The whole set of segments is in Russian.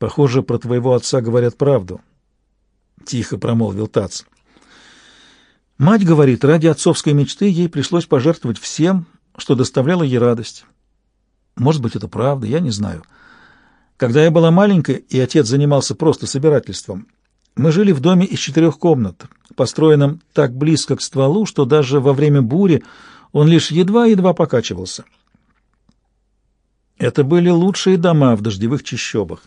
Похоже, про твоего отца говорят правду, — тихо промолвил Тац. Мать говорит, ради отцовской мечты ей пришлось пожертвовать всем, что доставляло ей радость. Может быть, это правда, я не знаю. Когда я была маленькой, и отец занимался просто собирательством, мы жили в доме из четырех комнат, построенном так близко к стволу, что даже во время бури он лишь едва-едва покачивался. Это были лучшие дома в дождевых чащобах.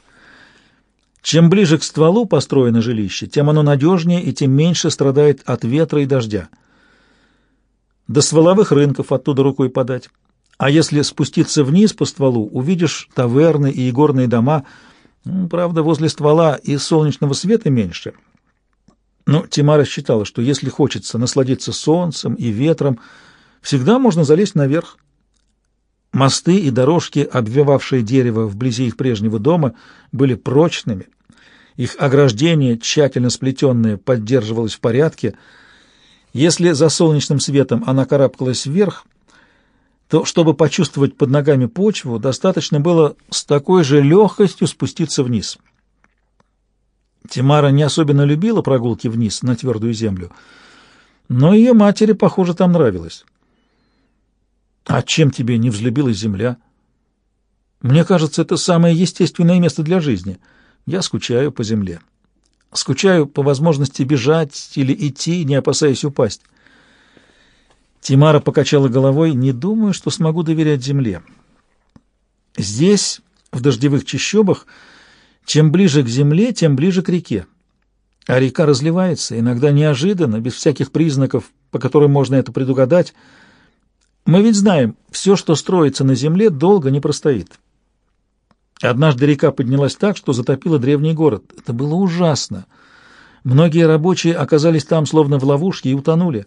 Чем ближе к стволу построено жилище, тем оно надежнее и тем меньше страдает от ветра и дождя. До стволовых рынков оттуда рукой подать. А если спуститься вниз по стволу, увидишь таверны и игорные дома. Правда, возле ствола и солнечного света меньше. Но Тимара считала, что если хочется насладиться солнцем и ветром, всегда можно залезть наверх. Мосты и дорожки, обвивавшие дерево вблизи их прежнего дома, были прочными. Их ограждение, тщательно сплетенное, поддерживалось в порядке. Если за солнечным светом она карабкалась вверх, то, чтобы почувствовать под ногами почву, достаточно было с такой же легкостью спуститься вниз. Тимара не особенно любила прогулки вниз на твердую землю, но ее матери, похоже, там нравилось. А чем тебе не взлюбилась земля? Мне кажется, это самое естественное место для жизни. Я скучаю по земле. Скучаю по возможности бежать или идти, не опасаясь упасть. Тимара покачала головой. Не думаю, что смогу доверять земле. Здесь, в дождевых чащобах, чем ближе к земле, тем ближе к реке. А река разливается, иногда неожиданно, без всяких признаков, по которым можно это предугадать, мы ведь знаем, все, что строится на земле, долго не простоит. Однажды река поднялась так, что затопила древний город. Это было ужасно. Многие рабочие оказались там, словно в ловушке, и утонули.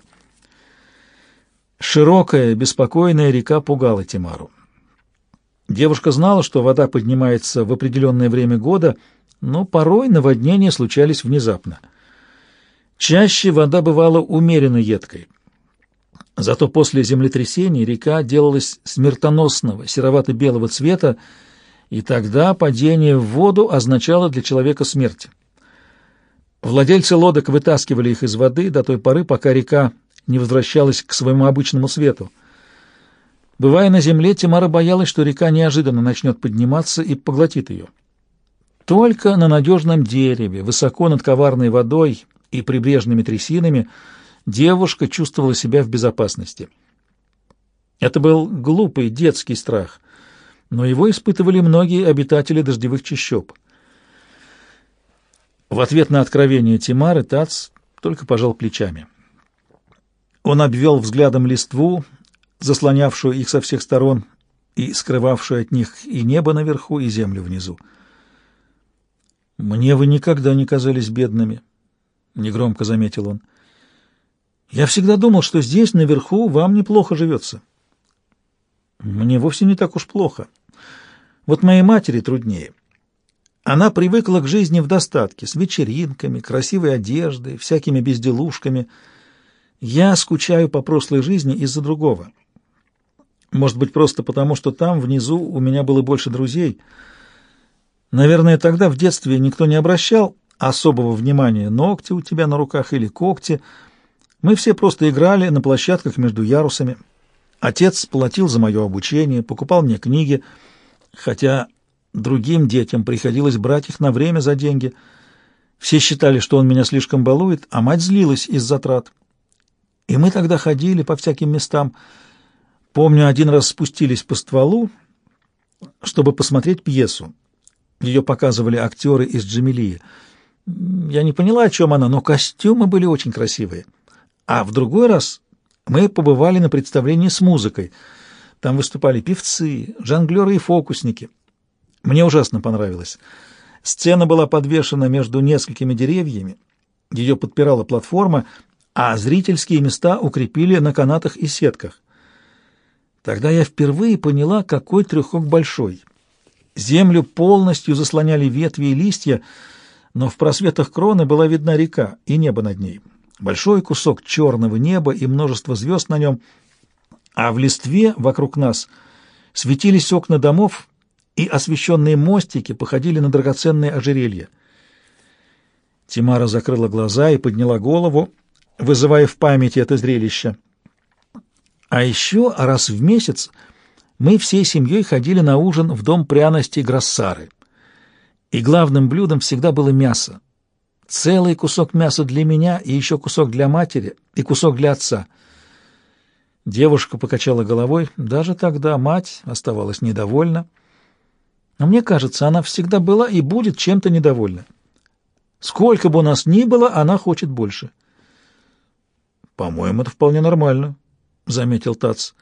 Широкая, беспокойная река пугала Тимару. Девушка знала, что вода поднимается в определенное время года, но порой наводнения случались внезапно. Чаще вода бывала умеренно едкой. Зато после землетрясений река делалась смертоносного, серовато-белого цвета, и тогда падение в воду означало для человека смерть. Владельцы лодок вытаскивали их из воды до той поры, пока река не возвращалась к своему обычному свету. Бывая на земле, Тимара боялась, что река неожиданно начнет подниматься и поглотит ее. Только на надежном дереве, высоко над коварной водой и прибрежными трясинами – девушка чувствовала себя в безопасности. Это был глупый детский страх, но его испытывали многие обитатели дождевых чащоб. В ответ на откровение Тимары Тац только пожал плечами. Он обвел взглядом листву, заслонявшую их со всех сторон и скрывавшую от них и небо наверху, и землю внизу. «Мне вы никогда не казались бедными», — негромко заметил он. Я всегда думал, что здесь, наверху, вам неплохо живется. Мне вовсе не так уж плохо. Вот моей матери труднее. Она привыкла к жизни в достатке, с вечеринками, красивой одеждой, всякими безделушками. Я скучаю по прошлой жизни из-за другого. Может быть, просто потому, что там, внизу, у меня было больше друзей. Наверное, тогда в детстве никто не обращал особого внимания. Ногти у тебя на руках или когти — мы все просто играли на площадках между ярусами. Отец платил за мое обучение, покупал мне книги, хотя другим детям приходилось брать их на время за деньги. Все считали, что он меня слишком балует, а мать злилась из-за трат. И мы тогда ходили по всяким местам. Помню, один раз спустились по стволу, чтобы посмотреть пьесу. Ее показывали актеры из Джамилии. Я не поняла, о чем она, но костюмы были очень красивые. А в другой раз мы побывали на представлении с музыкой. Там выступали певцы, жонглеры и фокусники. Мне ужасно понравилось. Сцена была подвешена между несколькими деревьями, ее подпирала платформа, а зрительские места укрепили на канатах и сетках. Тогда я впервые поняла, какой трехок большой. Землю полностью заслоняли ветви и листья, но в просветах кроны была видна река и небо над ней большой кусок черного неба и множество звезд на нем, а в листве вокруг нас светились окна домов, и освещенные мостики походили на драгоценные ожерелья. Тимара закрыла глаза и подняла голову, вызывая в памяти это зрелище. А еще раз в месяц мы всей семьей ходили на ужин в дом пряностей Гроссары. И главным блюдом всегда было мясо. Целый кусок мяса для меня и еще кусок для матери и кусок для отца. Девушка покачала головой. Даже тогда мать оставалась недовольна. Но мне кажется, она всегда была и будет чем-то недовольна. Сколько бы у нас ни было, она хочет больше. «По-моему, это вполне нормально», — заметил Тац.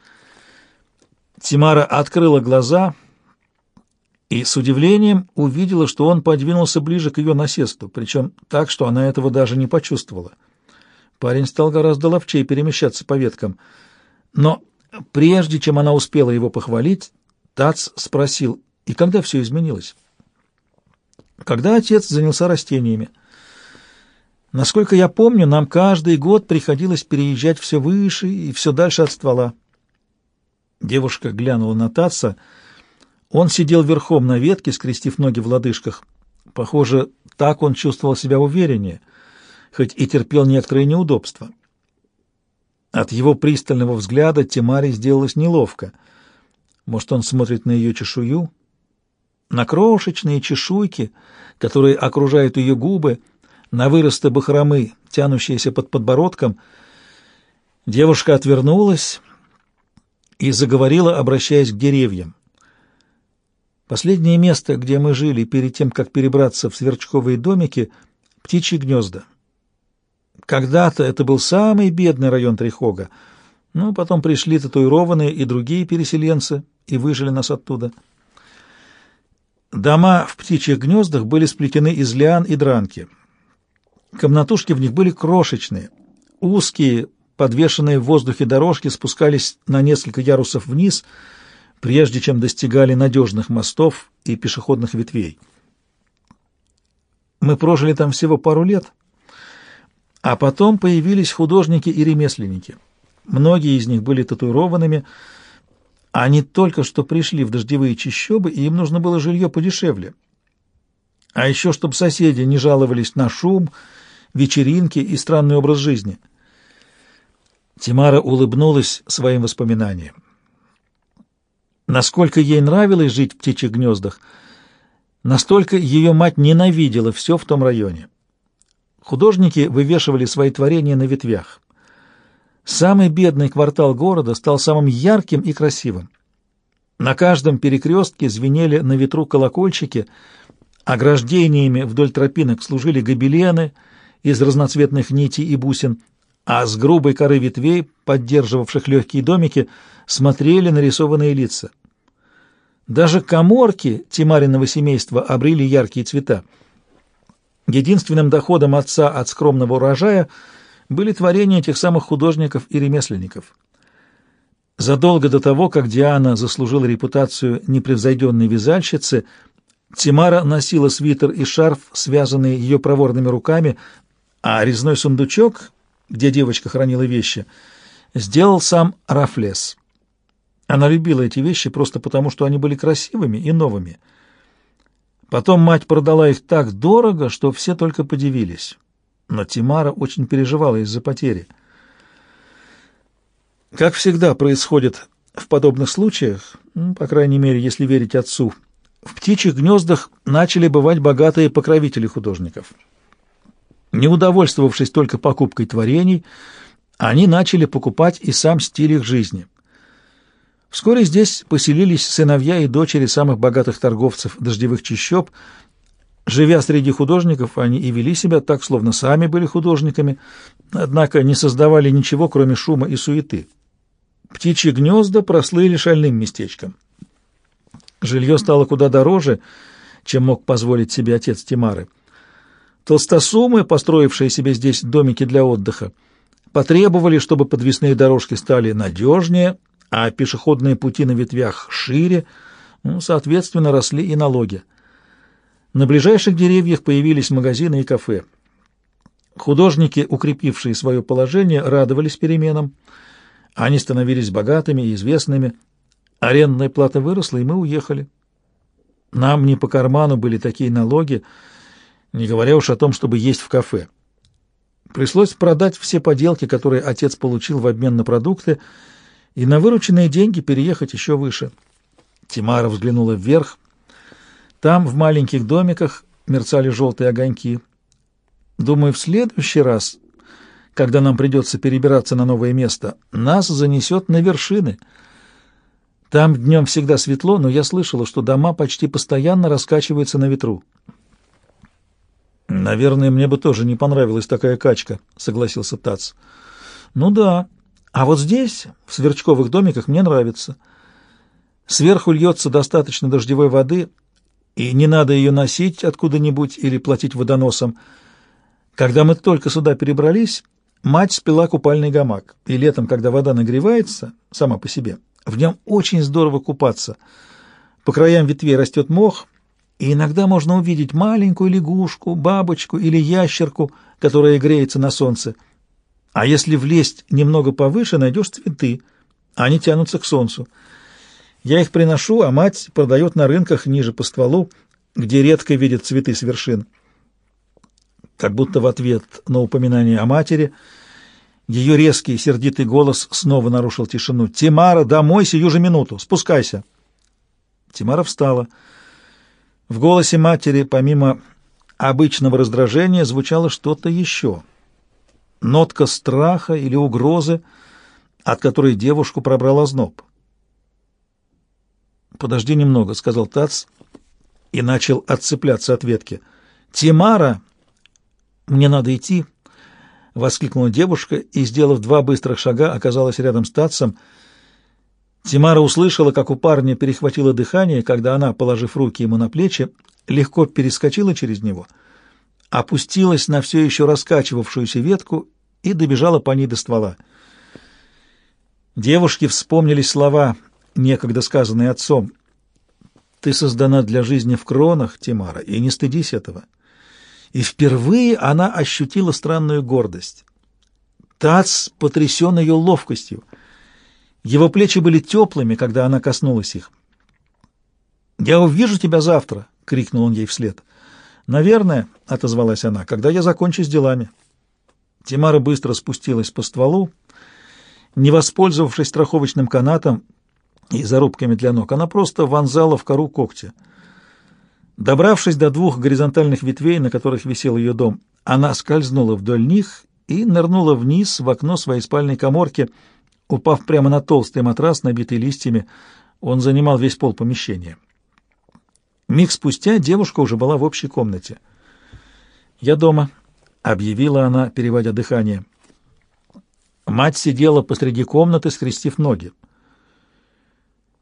Тимара открыла глаза и с удивлением увидела, что он подвинулся ближе к ее насесту, причем так, что она этого даже не почувствовала. Парень стал гораздо ловчее перемещаться по веткам. Но прежде чем она успела его похвалить, Тац спросил, и когда все изменилось? Когда отец занялся растениями. Насколько я помню, нам каждый год приходилось переезжать все выше и все дальше от ствола. Девушка глянула на Татса. Он сидел верхом на ветке, скрестив ноги в лодыжках. Похоже, так он чувствовал себя увереннее, хоть и терпел некоторые неудобства. От его пристального взгляда Тимаре сделалось неловко. Может, он смотрит на ее чешую? На крошечные чешуйки, которые окружают ее губы, на выросты бахромы, тянущиеся под подбородком. Девушка отвернулась и заговорила, обращаясь к деревьям. Последнее место, где мы жили перед тем, как перебраться в сверчковые домики, — птичьи гнезда. Когда-то это был самый бедный район Трихога, но потом пришли татуированные и другие переселенцы и выжили нас оттуда. Дома в птичьих гнездах были сплетены из лиан и дранки. Комнатушки в них были крошечные, узкие, подвешенные в воздухе дорожки спускались на несколько ярусов вниз, прежде чем достигали надежных мостов и пешеходных ветвей. Мы прожили там всего пару лет, а потом появились художники и ремесленники. Многие из них были татуированными, они только что пришли в дождевые чащобы, и им нужно было жилье подешевле. А еще, чтобы соседи не жаловались на шум, вечеринки и странный образ жизни — Тимара улыбнулась своим воспоминаниям. Насколько ей нравилось жить в птичьих гнездах, настолько ее мать ненавидела все в том районе. Художники вывешивали свои творения на ветвях. Самый бедный квартал города стал самым ярким и красивым. На каждом перекрестке звенели на ветру колокольчики, ограждениями вдоль тропинок служили гобелены из разноцветных нитей и бусин — а с грубой коры ветвей, поддерживавших легкие домики, смотрели нарисованные лица. Даже коморки Тимариного семейства обрели яркие цвета. Единственным доходом отца от скромного урожая были творения тех самых художников и ремесленников. Задолго до того, как Диана заслужила репутацию непревзойденной вязальщицы, Тимара носила свитер и шарф, связанные ее проворными руками, а резной сундучок где девочка хранила вещи, сделал сам Рафлес. Она любила эти вещи просто потому, что они были красивыми и новыми. Потом мать продала их так дорого, что все только подивились. Но Тимара очень переживала из-за потери. Как всегда происходит в подобных случаях, ну, по крайней мере, если верить отцу, в птичьих гнездах начали бывать богатые покровители художников — не удовольствовавшись только покупкой творений, они начали покупать и сам стиль их жизни. Вскоре здесь поселились сыновья и дочери самых богатых торговцев дождевых чащоб. Живя среди художников, они и вели себя так, словно сами были художниками, однако не создавали ничего, кроме шума и суеты. Птичьи гнезда прослыли шальным местечком. Жилье стало куда дороже, чем мог позволить себе отец Тимары. Толстосумы, построившие себе здесь домики для отдыха, потребовали, чтобы подвесные дорожки стали надежнее, а пешеходные пути на ветвях шире, ну, соответственно, росли и налоги. На ближайших деревьях появились магазины и кафе. Художники, укрепившие свое положение, радовались переменам. Они становились богатыми и известными. Арендная плата выросла, и мы уехали. Нам не по карману были такие налоги, не говоря уж о том, чтобы есть в кафе. Пришлось продать все поделки, которые отец получил в обмен на продукты, и на вырученные деньги переехать еще выше. Тимара взглянула вверх. Там, в маленьких домиках, мерцали желтые огоньки. Думаю, в следующий раз, когда нам придется перебираться на новое место, нас занесет на вершины. Там днем всегда светло, но я слышала, что дома почти постоянно раскачиваются на ветру. «Наверное, мне бы тоже не понравилась такая качка», — согласился Тац. «Ну да. А вот здесь, в сверчковых домиках, мне нравится. Сверху льется достаточно дождевой воды, и не надо ее носить откуда-нибудь или платить водоносом. Когда мы только сюда перебрались, мать спила купальный гамак, и летом, когда вода нагревается сама по себе, в нем очень здорово купаться. По краям ветвей растет мох, и иногда можно увидеть маленькую лягушку, бабочку или ящерку, которая греется на солнце. А если влезть немного повыше, найдешь цветы, они тянутся к солнцу. Я их приношу, а мать продает на рынках ниже по стволу, где редко видят цветы с вершин. Как будто в ответ на упоминание о матери ее резкий сердитый голос снова нарушил тишину. «Тимара, домой сию же минуту! Спускайся!» Тимара встала. В голосе матери, помимо обычного раздражения, звучало что-то еще. Нотка страха или угрозы, от которой девушку пробрала зноб. «Подожди немного», — сказал Тац и начал отцепляться от ветки. «Тимара!» «Мне надо идти!» — воскликнула девушка и, сделав два быстрых шага, оказалась рядом с Татсом. Тимара услышала, как у парня перехватило дыхание, когда она, положив руки ему на плечи, легко перескочила через него, опустилась на все еще раскачивавшуюся ветку и добежала по ней до ствола. Девушке вспомнились слова, некогда сказанные отцом. «Ты создана для жизни в кронах, Тимара, и не стыдись этого» и впервые она ощутила странную гордость. Тац потрясен ее ловкостью. Его плечи были теплыми, когда она коснулась их. «Я увижу тебя завтра!» — крикнул он ей вслед. «Наверное», — отозвалась она, — «когда я закончу с делами». Тимара быстро спустилась по стволу, не воспользовавшись страховочным канатом и зарубками для ног, она просто вонзала в кору когти — Добравшись до двух горизонтальных ветвей, на которых висел ее дом, она скользнула вдоль них и нырнула вниз в окно своей спальной коморки, упав прямо на толстый матрас, набитый листьями. Он занимал весь пол помещения. Миг спустя девушка уже была в общей комнате. «Я дома», — объявила она, переводя дыхание. Мать сидела посреди комнаты, скрестив ноги.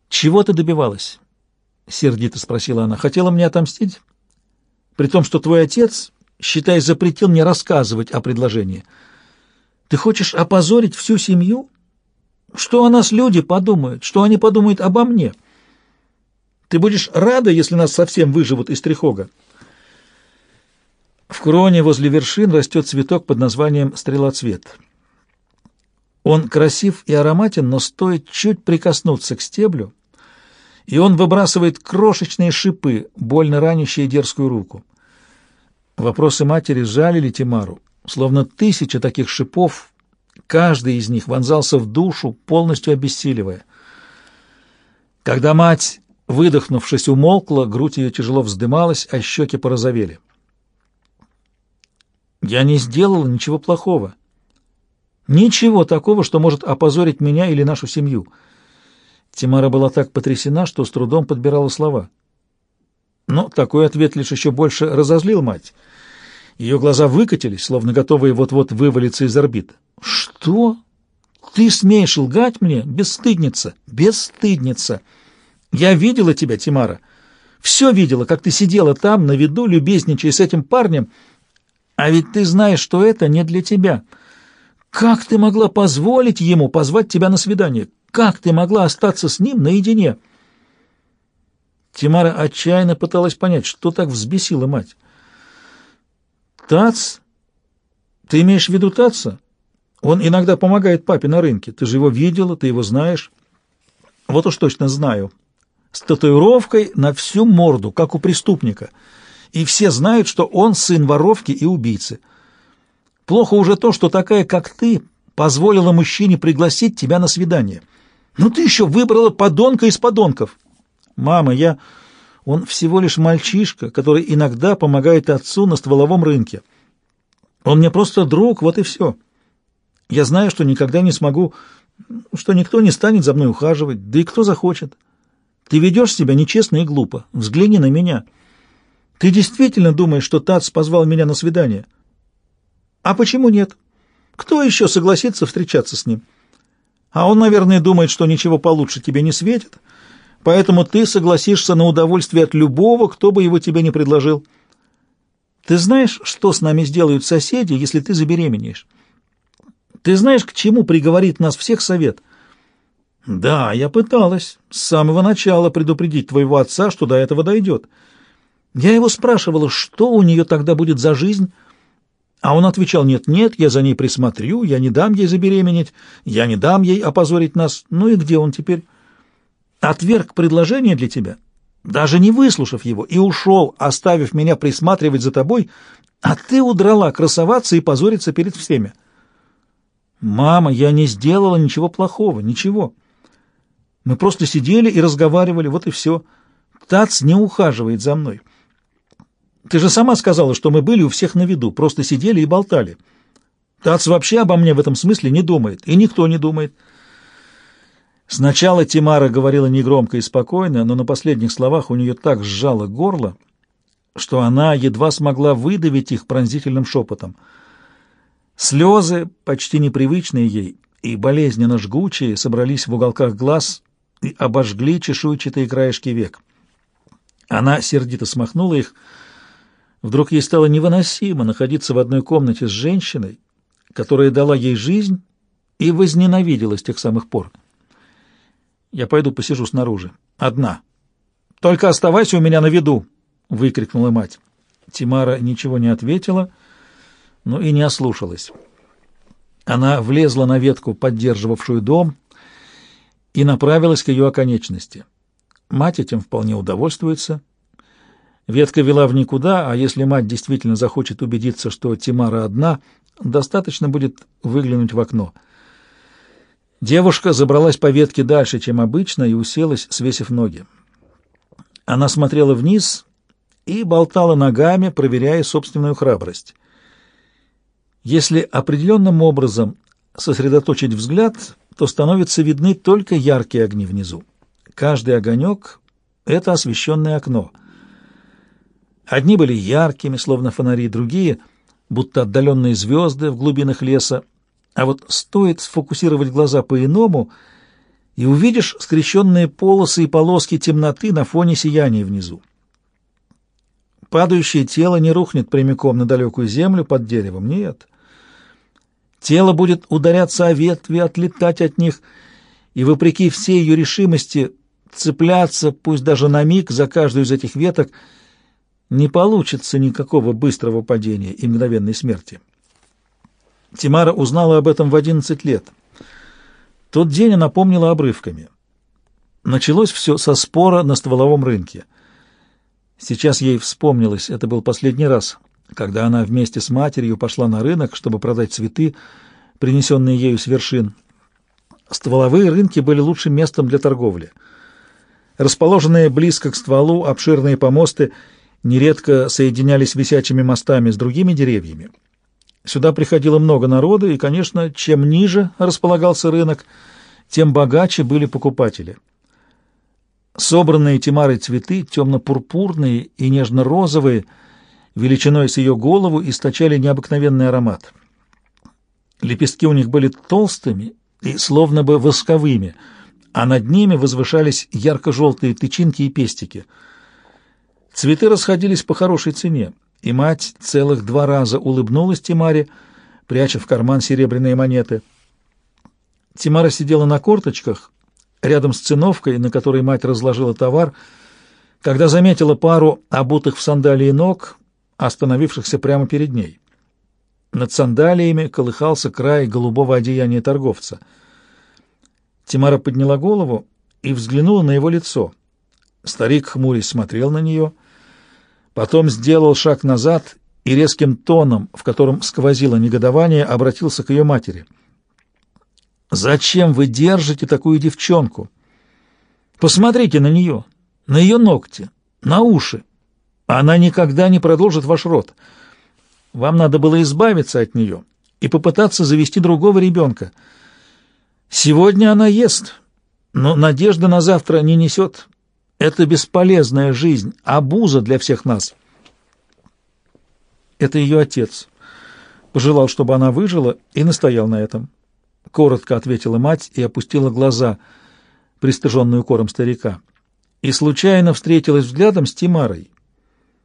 «Чего ты добивалась?» — сердито спросила она. «Хотела мне отомстить? При том, что твой отец, считай, запретил мне рассказывать о предложении. Ты хочешь опозорить всю семью? Что о нас люди подумают? Что они подумают обо мне? Ты будешь рада, если нас совсем выживут из трехога?» В кроне возле вершин растет цветок под названием стрелоцвет. Он красив и ароматен, но стоит чуть прикоснуться к стеблю — и он выбрасывает крошечные шипы, больно ранящие дерзкую руку. Вопросы матери жалили Тимару, словно тысяча таких шипов, каждый из них вонзался в душу, полностью обессиливая. Когда мать, выдохнувшись, умолкла, грудь ее тяжело вздымалась, а щеки порозовели. «Я не сделала ничего плохого. Ничего такого, что может опозорить меня или нашу семью». Тимара была так потрясена, что с трудом подбирала слова. Но такой ответ лишь еще больше разозлил мать. Ее глаза выкатились, словно готовые вот-вот вывалиться из орбит. «Что? Ты смеешь лгать мне? Бесстыдница! Бесстыдница! Я видела тебя, Тимара. Все видела, как ты сидела там, на виду, любезничая с этим парнем. А ведь ты знаешь, что это не для тебя. Как ты могла позволить ему позвать тебя на свидание? Как ты могла остаться с ним наедине?» Тимара отчаянно пыталась понять, что так взбесила мать. «Тац? Ты имеешь в виду Таца? Он иногда помогает папе на рынке. Ты же его видела, ты его знаешь». «Вот уж точно знаю», с татуировкой на всю морду, как у преступника. И все знают, что он сын воровки и убийцы. Плохо уже то, что такая, как ты, позволила мужчине пригласить тебя на свидание. Ну ты еще выбрала подонка из подонков. Мама, я... Он всего лишь мальчишка, который иногда помогает отцу на стволовом рынке. Он мне просто друг, вот и все. Я знаю, что никогда не смогу, что никто не станет за мной ухаживать, да и кто захочет. Ты ведешь себя нечестно и глупо. Взгляни на меня. Ты действительно думаешь, что Тац позвал меня на свидание? А почему нет? Кто еще согласится встречаться с ним? А он, наверное, думает, что ничего получше тебе не светит, поэтому ты согласишься на удовольствие от любого, кто бы его тебе не предложил. Ты знаешь, что с нами сделают соседи, если ты забеременеешь? Ты знаешь, к чему приговорит нас всех совет? Да, я пыталась с самого начала предупредить твоего отца, что до этого дойдет. Я его спрашивала, что у нее тогда будет за жизнь, а он отвечал, нет-нет, я за ней присмотрю, я не дам ей забеременеть, я не дам ей опозорить нас. Ну и где он теперь? Отверг предложение для тебя, даже не выслушав его, и ушел, оставив меня присматривать за тобой, а ты удрала красоваться и позориться перед всеми. Мама, я не сделала ничего плохого, ничего. Мы просто сидели и разговаривали, вот и все. Тац не ухаживает за мной. Ты же сама сказала, что мы были у всех на виду, просто сидели и болтали. Тац вообще обо мне в этом смысле не думает, и никто не думает. Сначала Тимара говорила негромко и спокойно, но на последних словах у нее так сжало горло, что она едва смогла выдавить их пронзительным шепотом. Слезы, почти непривычные ей и болезненно жгучие, собрались в уголках глаз и обожгли чешуйчатые краешки век. Она сердито смахнула их, — Вдруг ей стало невыносимо находиться в одной комнате с женщиной, которая дала ей жизнь и возненавидела с тех самых пор. «Я пойду посижу снаружи. Одна. Только оставайся у меня на виду!» — выкрикнула мать. Тимара ничего не ответила, но и не ослушалась. Она влезла на ветку, поддерживавшую дом, и направилась к ее оконечности. Мать этим вполне удовольствуется — Ветка вела в никуда, а если мать действительно захочет убедиться, что Тимара одна, достаточно будет выглянуть в окно. Девушка забралась по ветке дальше, чем обычно, и уселась, свесив ноги. Она смотрела вниз и болтала ногами, проверяя собственную храбрость. Если определенным образом сосредоточить взгляд, то становятся видны только яркие огни внизу. Каждый огонек — это освещенное окно — Одни были яркими, словно фонари, другие — будто отдаленные звезды в глубинах леса. А вот стоит сфокусировать глаза по-иному, и увидишь скрещенные полосы и полоски темноты на фоне сияния внизу. Падающее тело не рухнет прямиком на далекую землю под деревом, нет. Тело будет ударяться о ветви, отлетать от них, и, вопреки всей ее решимости, цепляться, пусть даже на миг, за каждую из этих веток — не получится никакого быстрого падения и мгновенной смерти. Тимара узнала об этом в 11 лет. Тот день она помнила обрывками. Началось все со спора на стволовом рынке. Сейчас ей вспомнилось, это был последний раз, когда она вместе с матерью пошла на рынок, чтобы продать цветы, принесенные ею с вершин. Стволовые рынки были лучшим местом для торговли. Расположенные близко к стволу обширные помосты – нередко соединялись висячими мостами с другими деревьями. Сюда приходило много народа, и, конечно, чем ниже располагался рынок, тем богаче были покупатели. Собранные Тимарой цветы, темно-пурпурные и нежно-розовые, величиной с ее голову, источали необыкновенный аромат. Лепестки у них были толстыми и словно бы восковыми, а над ними возвышались ярко-желтые тычинки и пестики — Цветы расходились по хорошей цене, и мать целых два раза улыбнулась Тимаре, пряча в карман серебряные монеты. Тимара сидела на корточках, рядом с циновкой, на которой мать разложила товар, когда заметила пару обутых в сандалии ног, остановившихся прямо перед ней. Над сандалиями колыхался край голубого одеяния торговца. Тимара подняла голову и взглянула на его лицо — Старик хмурясь смотрел на нее, потом сделал шаг назад и резким тоном, в котором сквозило негодование, обратился к ее матери. «Зачем вы держите такую девчонку? Посмотрите на нее, на ее ногти, на уши. Она никогда не продолжит ваш род. Вам надо было избавиться от нее и попытаться завести другого ребенка. Сегодня она ест, но надежда на завтра не несет. Это бесполезная жизнь, обуза для всех нас. Это ее отец. Пожелал, чтобы она выжила, и настоял на этом. Коротко ответила мать и опустила глаза, пристыженную кором старика. И случайно встретилась взглядом с Тимарой.